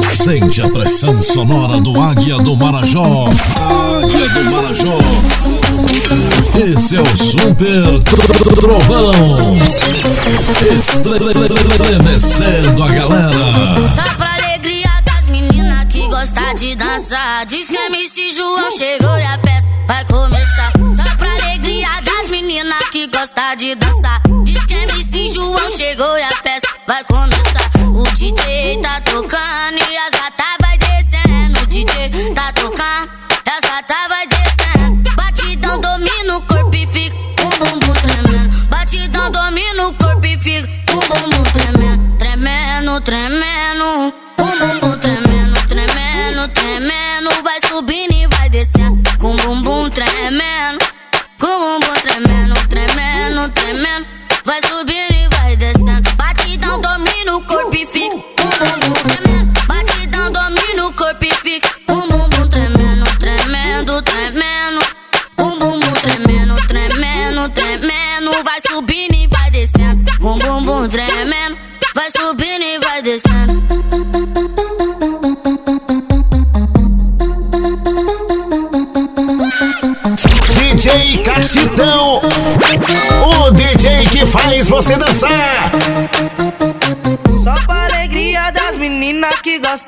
Sente a pressão sonora do Águia do Marajó. Águia do Marajó. Esse é o Super Trovão. Estremecendo a galera. Só pra alegria das meninas que gostam de dançar. Diz que MC João chegou e a festa vai começar. Só pra alegria das meninas que gostam de dançar.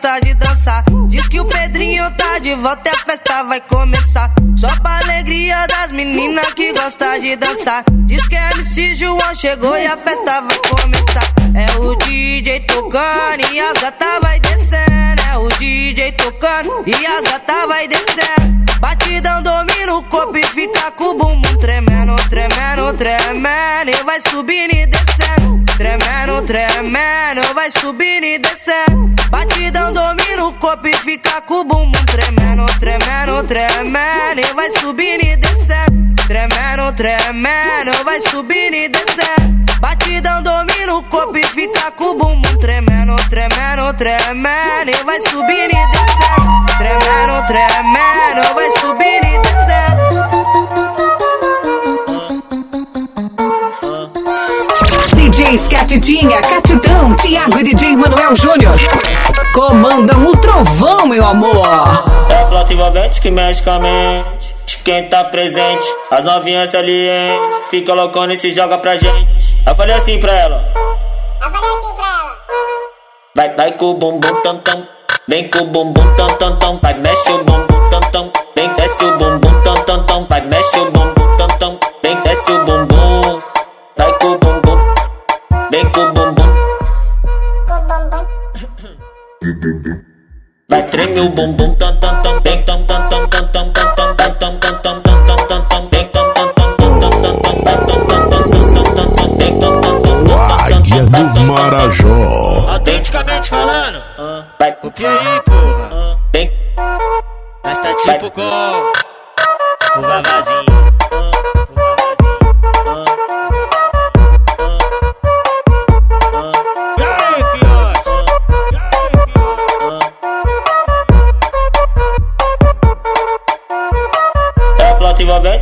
Que gostam de dançar. Diz que o Pedrinho tá de volta e a festa vai começar. Só pra alegria das meninas que gostam de dançar. Diz que MC João chegou e a festa vai começar. É o DJ tocando e as gata vai descendo. É o DJ tocando e as gata vai descendo. Batidão domina o corpo e fica com o bumbum tremendo, tremendo, tremendo. E vai subindo e descendo. Tremendo, tremendo, vai subindo e descendo. Batidão domina o corpo e fica com o bumbum tremendo, tremendo, tremendo. E vai subindo e descendo. Tremendo, tremendo, vai subindo e descendo. Batidão domina o corpo e fica com o bumbum tremendo, tremendo, tremendo. E vai subindo e descendo. Tremendo, tremendo, vai subindo DJs Catitinha, Catidão, Thiago e DJ Manuel Júnior. Comandam o trovão, meu amor. É a flauta envolvente que mexe com a mente. Quem tá presente, as novinhas salientes. Fica loucona e se joga pra gente. Eu falei assim pra ela. Eu falei assim pra ela. Vai, vai com o bumbum tam tam. Vem com o bumbum tam tam tam. Vai, mexe o bumbum tam tam. Vem, desce o bumbum tam tam tam. Vai, mexe o bumbum tam tam. Vem, desce o bumbum. Vai com o bumbum. Vem com o bumbum. Vai tremer o bumbum. tam tam tam tam tam tam tam tam tam tam tam tam tam tam tam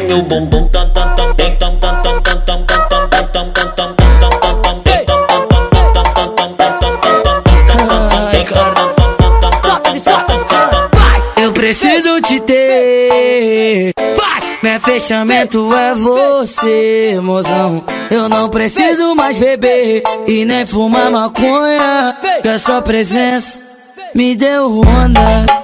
Tam tam tam tam tam. Vem tam tam tam tam tam tam tam tam tam tam. Eu preciso te ter. Vai! Meu fechamento é você, mozão. Eu não preciso mais beber e nem fumar maconha. Que a sua presença me deu onda.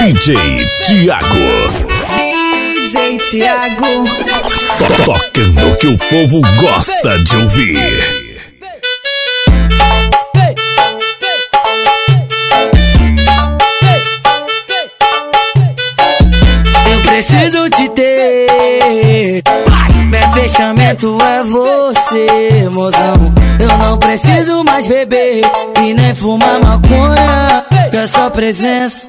DJ Tiago. DJ Tiago. To- Tocando o que o povo gosta de ouvir. Eu preciso te ter. Meu fechamento é você, mozão. Eu não preciso mais beber e nem fumar maconha. Que a sua presença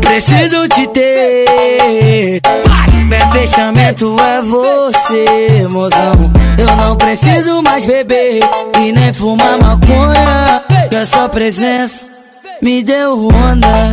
Preciso te ter. Meu fechamento é você, mozão. Eu não preciso mais beber e nem fumar maconha. Que a sua presença me deu onda.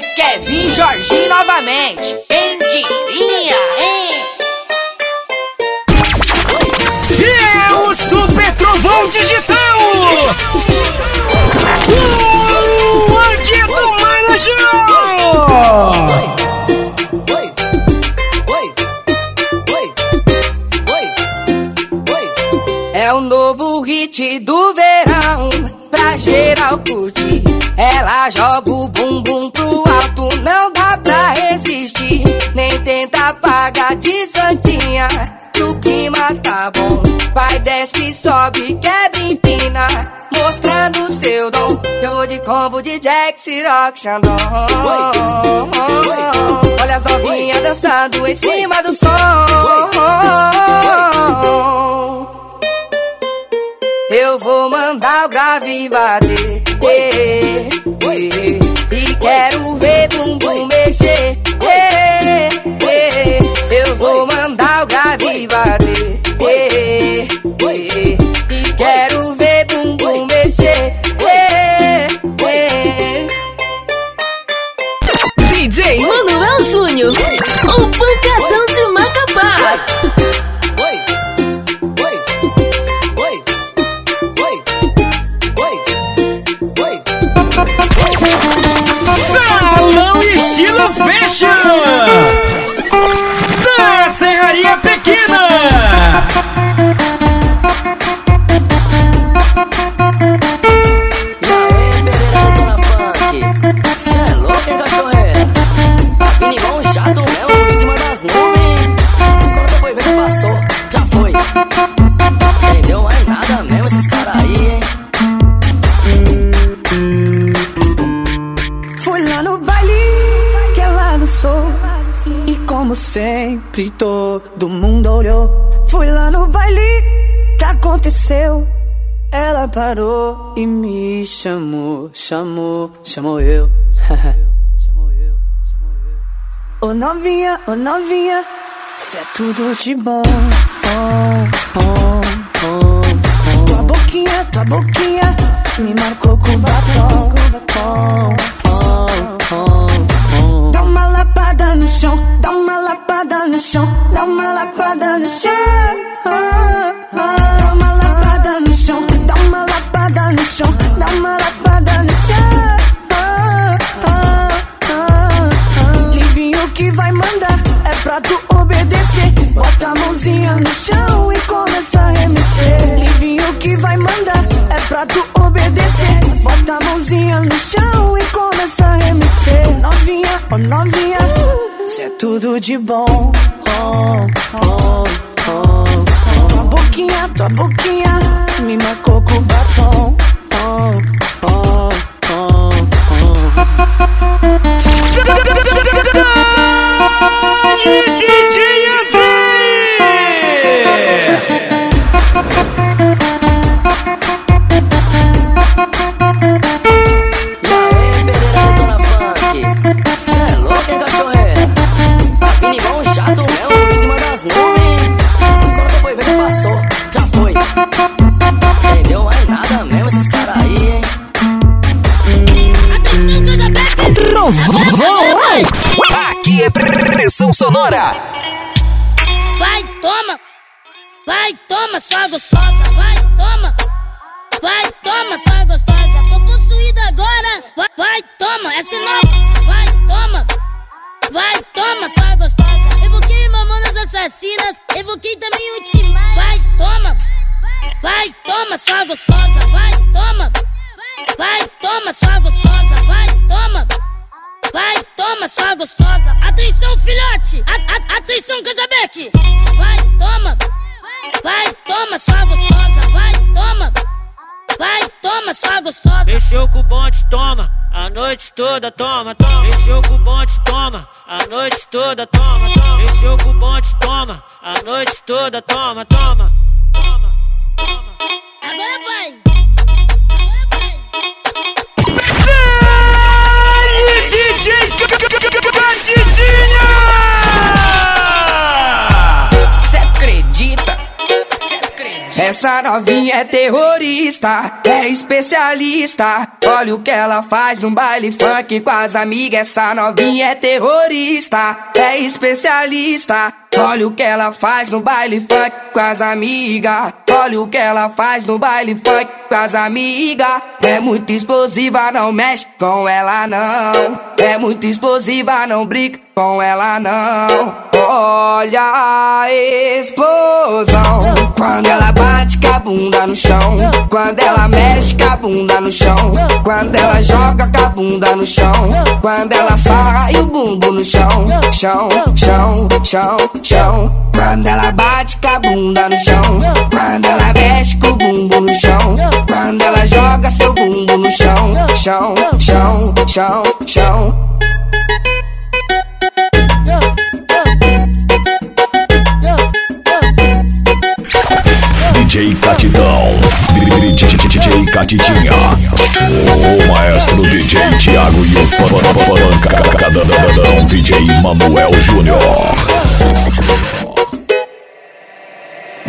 Kevin Jorginho novamente. De santinha, o clima tá bom. Vai, desce, sobe, quebra, empina, mostrando seu dom. Eu vou de combo de Jack, Ciroc, Xandão. Olha as novinhas dançando em cima do som. Eu vou mandar o grave bater. E quero ver bumbum mexer. Vou mandar o grave aconteceu Ela parou e me chamou, chamou, chamou eu Ô novinha, ô novinha Cê é tudo de bom oh, oh, oh, oh. Tua boquinha, tua boquinha Me marcou com batom oh, oh, oh. Dá uma lapada no chão, dá uma lapada no chão, dá uma lapada no chão. Ah, ah. Uma chão, dá uma lapada no chão. Livinho que vai mandar, é pra tu obedecer. Bota a mãozinha no chão e começa a remexer. Livinho que vai mandar, é pra tu obedecer. Bota a mãozinha no chão e começa a remexer. Novinha, oh novinha, cê é tudo de bom. Oh, oh, oh, oh. Tua boquinha, tua boquinha, me marcou assassinas. Evoquei também o Timar. Vai, toma. Vai, toma, só gostosa. Vai, toma. Vai, toma, só gostosa. Vai, toma. Vai, toma, só gostosa. Atenção, filhote. A, a, atenção, Casabeck. Vai, toma. Vai, toma, só gostosa. Vai, toma. Vai, toma, só gostosa. Mexeu com o bonde, toma. A noite toda, toma, toma. Mexeu com o bonde, toma. A noite toda, toma, toma. Mexeu com o bonde, toma. A noite toda, toma, toma. Toma, toma. Agora vai. Agora vai. Cê Essa novinha é terrorista, é especialista. Olha o que ela faz no baile funk com as amigas. Essa novinha é terrorista, é especialista. Olha o que ela faz no baile funk com as amigas. Olha o que ela faz no baile funk com as amigas. É muito explosiva, não mexe com ela não. É muito explosiva, não brinca com ela não. Olha a explosão quando ela bate com a bunda no chão. Quando ela mexe com a bunda no chão. Quando ela joga com a bunda no chão. Quando ela sai o bumbo no chão. Chão, chão, chão, chão. Quando ela bate com a bunda no chão. Quando ela mexe com o bumbo no chão. Quando ela joga seu bumbo no chão. Chão, chão, chão, chão. DJ Catidão. DJ Catitinha. O maestro DJ Thiago e o pancadão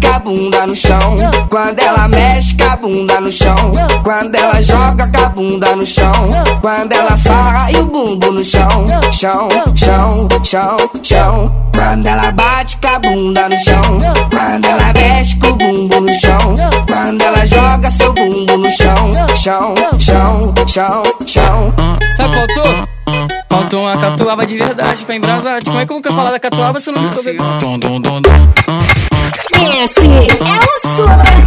com a bunda no chão. Quando ela mexe com a bunda no chão. Quando ela joga com a bunda no chão. Quando ela sai o bumbo no chão. Chão, chão, chão, chão. Quando ela bate com a bunda no chão. Quando ela mexe com o bumbo no chão. Quando ela joga seu bumbo no chão. Chão, chão, chão, chão. Sabe qual faltou? Faltou uma catuaba de verdade pra embrasar. Como é que eu vou falar da catuaba se eu não me tô bebendo? Esse é o Super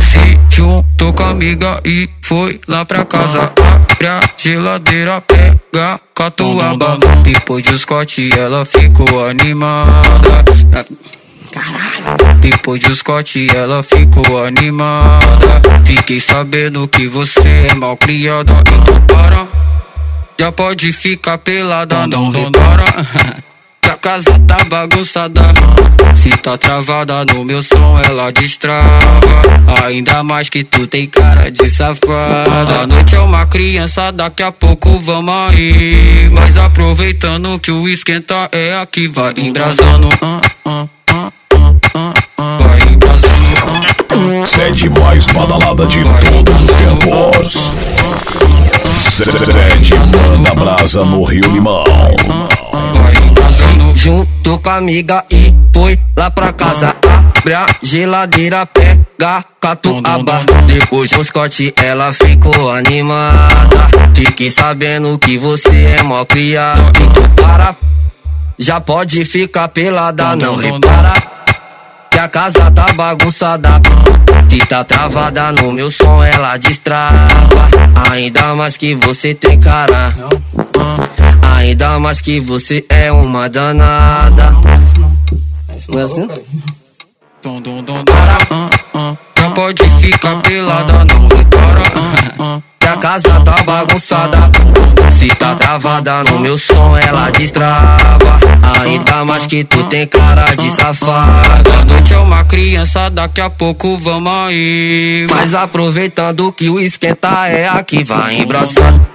Se juntou com a amiga e foi lá pra casa. Abre a geladeira, pega catuaba. Depois do Scott ela ficou animada. Caralho. Depois do Scott ela ficou animada. Fiquei sabendo que você é mal criada. Então para. Já pode ficar pelada, não repara. A casa tá bagunçada. Se tá travada no meu som, ela destrava. Ainda mais que tu tem cara de safada. A noite é uma criança, daqui a pouco vamos aí. Mas aproveitando que o esquenta é aqui, vai embrasando. Vai embrasando. Sede mais badalada de todos os tempos. Sede Mana Brasa no Rio Limão. Junto com a amiga e foi lá pra casa. Abre a geladeira, pega catuaba. Depois do Scott ela ficou animada. Fiquei sabendo que você é mó criado. Então para, já pode ficar pelada, não repara. Que a casa tá bagunçada. Se tá travada no meu som, ela destrava. Ainda mais que você tem cara. Ainda mais que você é uma danada. Não é assim? Dom, dom, dom, para. Já pode ficar pelada, não repara. Que a casa tá bagunçada. Se tá travada no meu som, ela destrava. Ainda mais que tu tem cara de safada. A noite é uma criança, daqui a pouco vamos aí. Mas aproveitando que o esquenta é aqui, vai embraçando.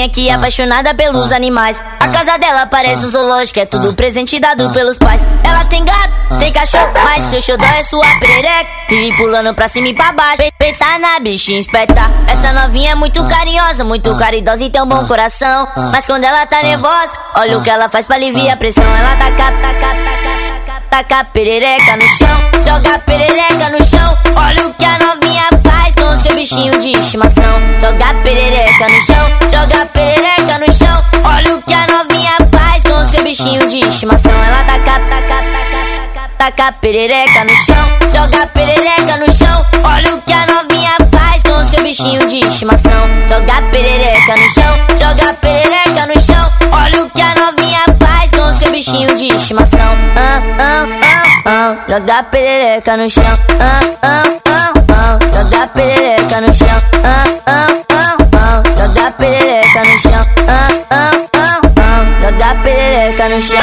Novinha que é apaixonada pelos animais. A casa dela parece um zoológico, é tudo presente dado pelos pais. Ela tem gato, tem cachorro, mas seu xodó é sua perereca. Vive pulando pra cima e pra baixo, Pe- pensar na bichinha espeta. Essa novinha é muito carinhosa, muito caridosa e tem um bom coração. Mas quando ela tá nervosa, olha o que ela faz pra aliviar a pressão. Ela taca, taca, taca, taca, taca perereca no chão, joga perereca no chão. Olha o que a novinha faz com seu bichinho de estimação. Joga perereca no chão, joga perereca no chão. Olha o que a novinha faz com seu bichinho de estimação. Ela taca, taca, taca, taca, taca perereca no chão, joga perereca no Joga perereca no chão. Ah, ah, ah, ah. Joga perereca no chão. Ah, ah, ah, ah. Joga perereca no chão. Ah, ah, ah, ah. Joga perereca no chão.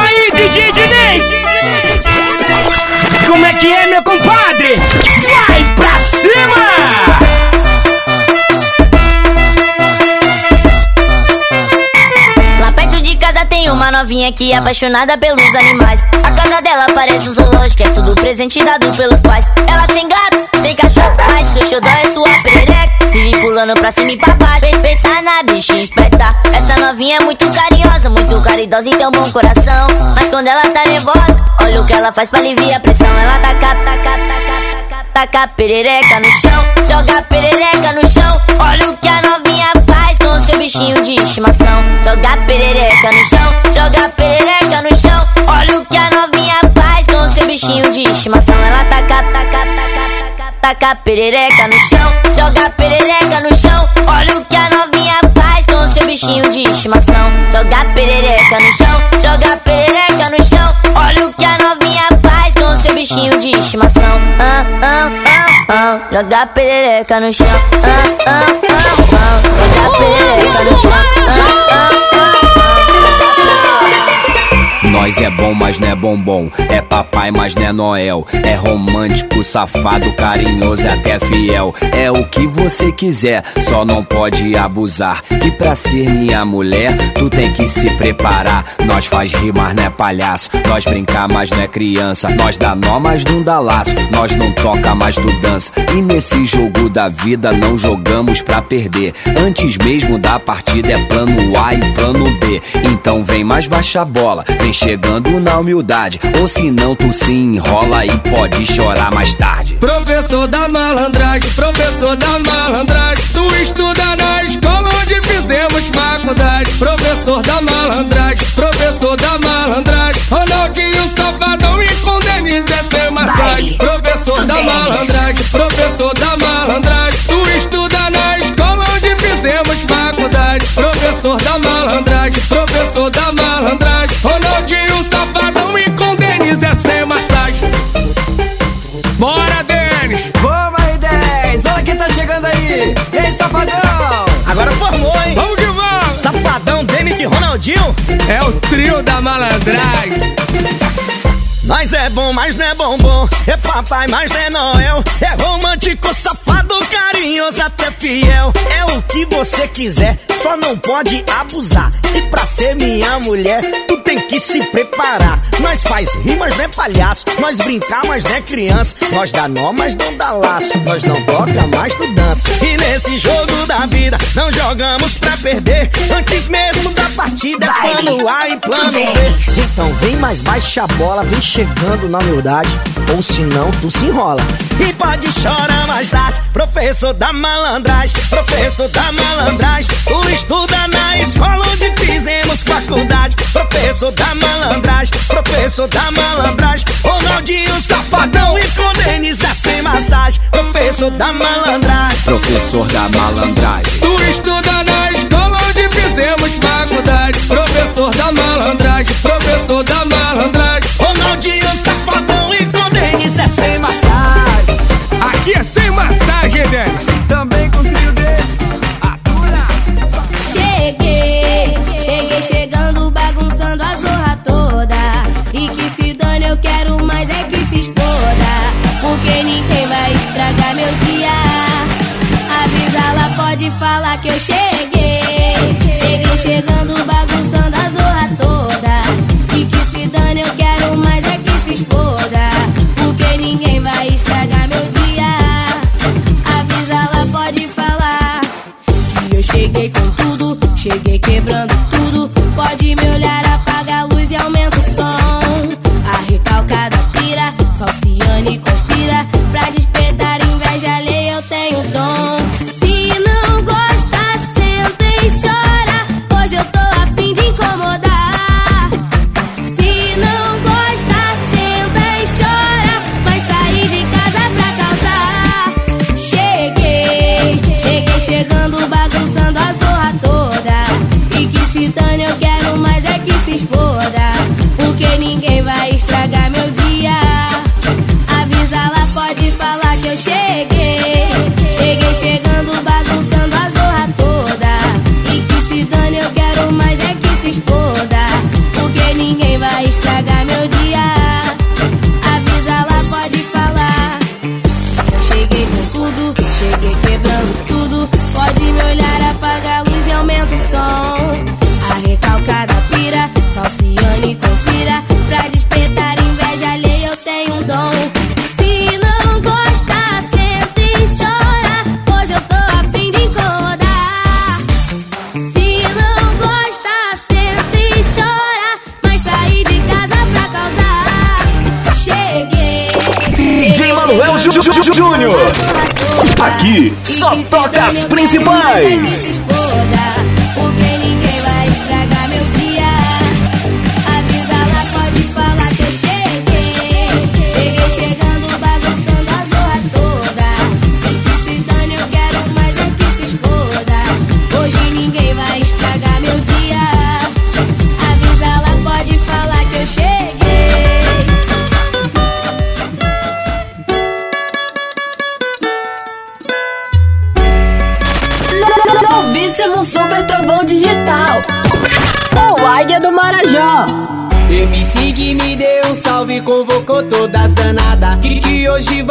Aí, DJ Dinei! Como é que é, meu compadre? Vai pra cima! Lá perto de casa tem uma novinha que é apaixonada pelos animais. Casa dela parece um zoológico, é tudo presente dado pelos pais. Ela tem gato, tem cachorro, mas seu xodó é sua perereca. Vive pulando pra cima e pra baixo, Pe- pensa na bichinha espeta. Essa novinha é muito carinhosa, muito caridosa e tem um bom coração. Mas quando ela tá nervosa, olha o que ela faz pra aliviar a pressão. Ela taca, taca, taca, taca, taca perereca no chão, joga perereca no chão. Olha o que a novinha faz com seu bichinho de estimação. Joga perereca no chão, joga perereca no chão. Bichinho de estimação. Ela taca, taca, taca, taca, taca perereca no chão, joga perereca no chão. Olha o que a novinha faz com seu bichinho de estimação. Joga perereca no chão, joga perereca no chão. Olha o que a novinha faz com seu bichinho de estimação. Ah, ah, ah, ah. Joga perereca no chão. Ah, ah, ah, ah. Joga perereca no chão. Ah, ah, ah. Nós é bom, mas não é bombom. É papai, mas não é Noel. É romântico, safado, carinhoso e até fiel. É o que você quiser, só não pode abusar. Que pra ser minha mulher, tu tem que se preparar. Nós faz rir, mas não é palhaço. Nós brincar, mas não é criança. Nós dá nó, mas não dá laço. Nós não toca, mas tu dança. E nesse jogo da vida não jogamos pra perder. Antes mesmo da partida é plano A e plano B. Então vem mais baixa a bola, vem chegando na humildade. Ou se não, tu se enrola e pode chorar mais tarde. Professor da malandragem, professor da malandragem. Tu estuda na escola onde fizemos faculdade. Professor da malandragem, professor da malandragem. Ronaldinho Safadão e com Denise é sem massagem. Professor da malandragem, professor da malandragem. Safadão! Agora formou, hein? Vamos que vamos! Safadão, Denis e Ronaldinho. É o trio da malandragem. Nós é bom, mas não é bombom. É papai, mas não é Noel. É romântico, safado, carinhoso, até fiel. É o que você quiser, só não pode abusar. Que pra ser minha mulher, tu tem que se preparar. Nós faz rir, mas não é palhaço. Nós brincar, mas não é criança. Nós dá nó, mas não dá laço. Nós não toca, mas tu dança. E nesse jogo da vida, não jogamos pra perder. Antes mesmo da partida, é plano A e plano B. Então vem mais baixa a bola, vem chegando na humildade. Ou senão tu se enrola. E pode chorar mais tarde, professor da malandragem. Professor da malandragem, tu estuda na escola onde fizemos faculdade. Professor da malandragem, professor da malandragem. Ronaldinho safadão e com é sem massagem, professor da malandragem. Professor da malandragem. Tu estuda na escola onde fizemos faculdade. Professor da malandragem, falar que eu cheguei. Cheguei chegando, bagunçando Manuel Júnior. Aqui só toca as principais.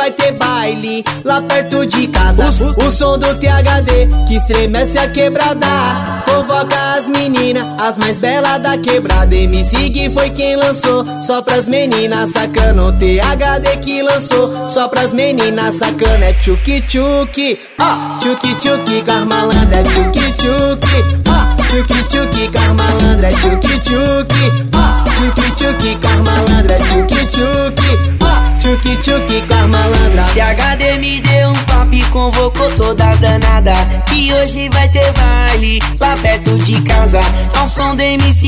Vai ter baile lá perto de casa. O, o som do THD que estremece a quebrada. Convoca as meninas, as mais belas da quebrada. MC Gui foi quem lançou, só pras meninas sacana. O THD que lançou, só pras meninas sacana. É tchuki tchuki, ó, tchuki tchuki, com as malandras. É tchuki tchuki, ó, tchuki tchuki, com. É tchuki tchuki, ó, tchuki tchuki, malandras. É tchuki tchuki, tchuki tchuki, com as malandras. THD me deu um papo e convocou toda a danada. Que hoje vai ter baile lá perto de casa. Ao som do MC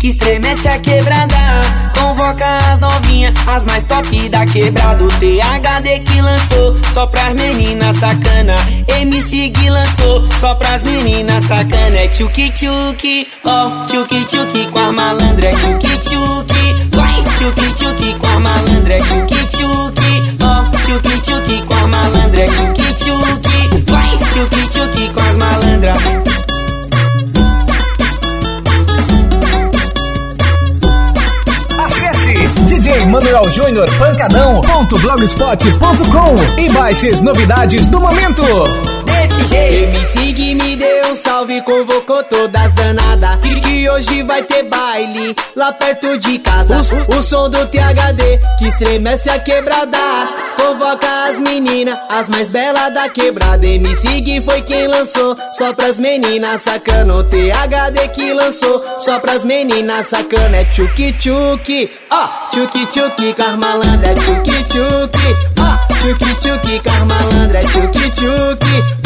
que estremece a quebrada. Convoca as novinhas, as mais top da quebrada. O THD que lançou, só pras meninas sacana. MC lançou, só pras meninas sacana. É tchuki tchuki, ó, tchuki tchuki com a malandra. É tchuki tchuki, tchuki tchuki com a malandra tchuki tchuki, ó, tchuki tchuki com a malandra tchuki tchuki, vai tchuki tchuki com as malandras Acesse DJ Manuel Júnior Pancadão.blogspot.com e baixe as novidades do momento. Desse jeito. MC me deu um salve, convocou todas danadas. Que, que hoje vai ter baile lá perto de casa. O, o som do THD que estremece a quebrada. Convoca as meninas, as mais belas da quebrada. MC Gui foi quem lançou, só pras meninas sacana. O THD que lançou, só pras meninas sacana. É tchuki tchuki, ó, tchuki tchuki com as malandras. É tchuki tchuki, ó, tchuki tchuki com as malandras. É tchuki tchuki,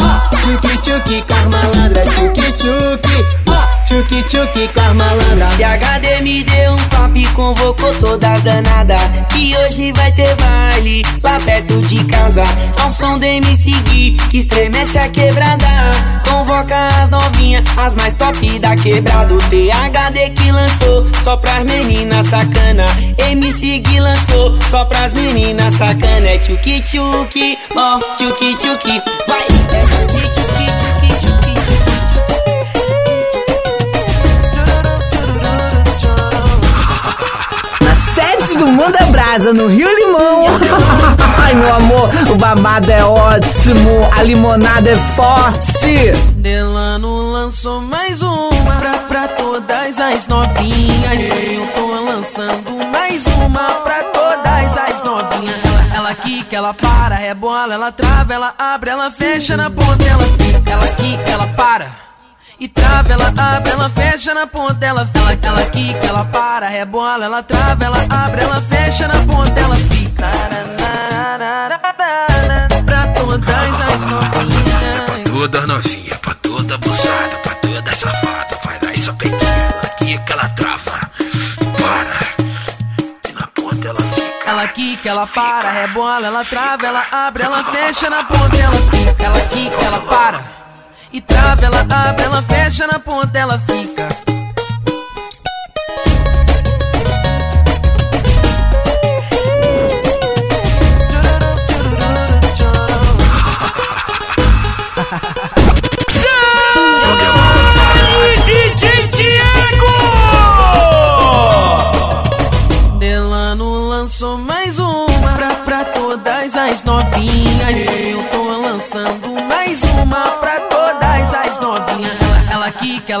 tchuki tchuki com as malandras. Tchuki tchuki, ó, tchuki tchuki com as malandras. PHD me deu um papo e convocou toda danada. Que hoje vai ter baile lá perto de casa. Ao som do MC Gui, que estremece a quebrada. Convoca as novinhas, as mais top da quebrada. O THD que lançou só pras meninas sacana. MC Gui lançou só pras meninas sacana. É tchuki tchuki, ó, tchuki tchuki. Vai, é tchuki, tchuki do Manda Brasa, no Rio Limão. Ai, meu amor, o babado é ótimo, a limonada é forte. Delano lançou mais uma pra, pra todas as novinhas. Eu tô lançando mais uma pra todas as novinhas. Ela, ela quica, ela para, rebola, ela trava, ela abre, ela fecha na ponta, ela fica. Ela quica, ela para. E trava, ela abre, ela fecha na ponta, ela ela, ela quica, ela para, rebola, ela trava, ela abre, ela fecha na ponta, ela fica. Pra todas as novinhas. Toda novinha, pra toda abusada, pra toda safada. Vai lá e só pequena, aqui que ela trava. Para. E na ponta ela fica. Ela quica, ela para, rebola, ela trava, ela abre, ela fecha na ponta, ela fica. Ela quica, ela para. E trava, ela abre, ela fecha na ponta, ela fica.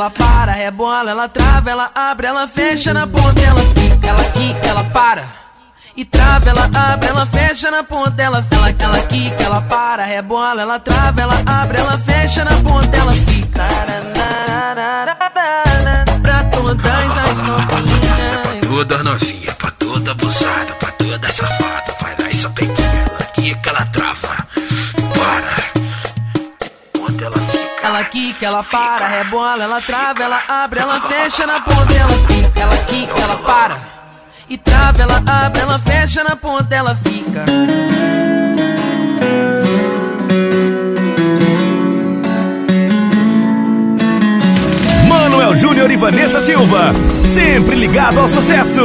Ela para, rebola, ela trava, ela abre, ela fecha na ponta, ela fica. Ela quica, ela para. E trava, ela abre, ela fecha na ponta, ela ela, ela quica, ela para, rebola, ela trava, ela abre, ela fecha na ponta, ela fica. Pra todas as novinhas. Toda novinha, pra toda abusada, pra toda safada. Vai lá e só pequena, aqui que ela trava. Ela quica, ela para, rebola, ela trava, ela abre, ela fecha na ponta, ela fica. Ela quica, ela para. E trava, ela abre, ela fecha na ponta, ela fica. Manuel Júnior e Vanessa Silva, sempre ligado ao sucesso.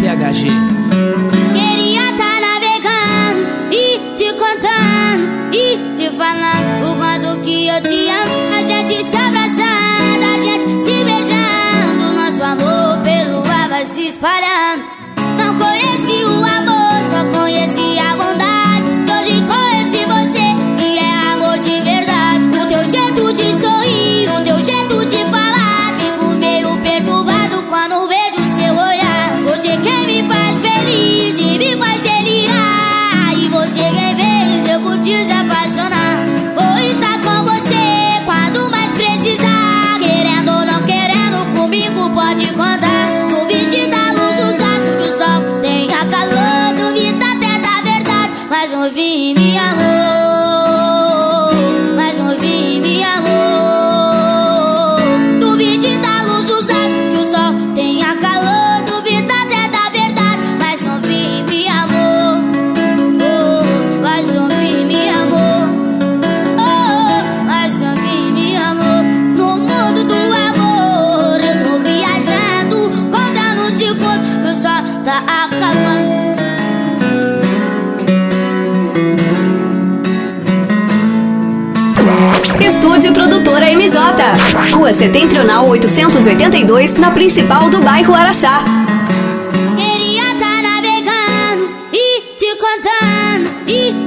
THG. Estúdio Produtora MJ. Rua Setentrional 882, na principal do bairro Araxá. Queria tá navegando e te contando e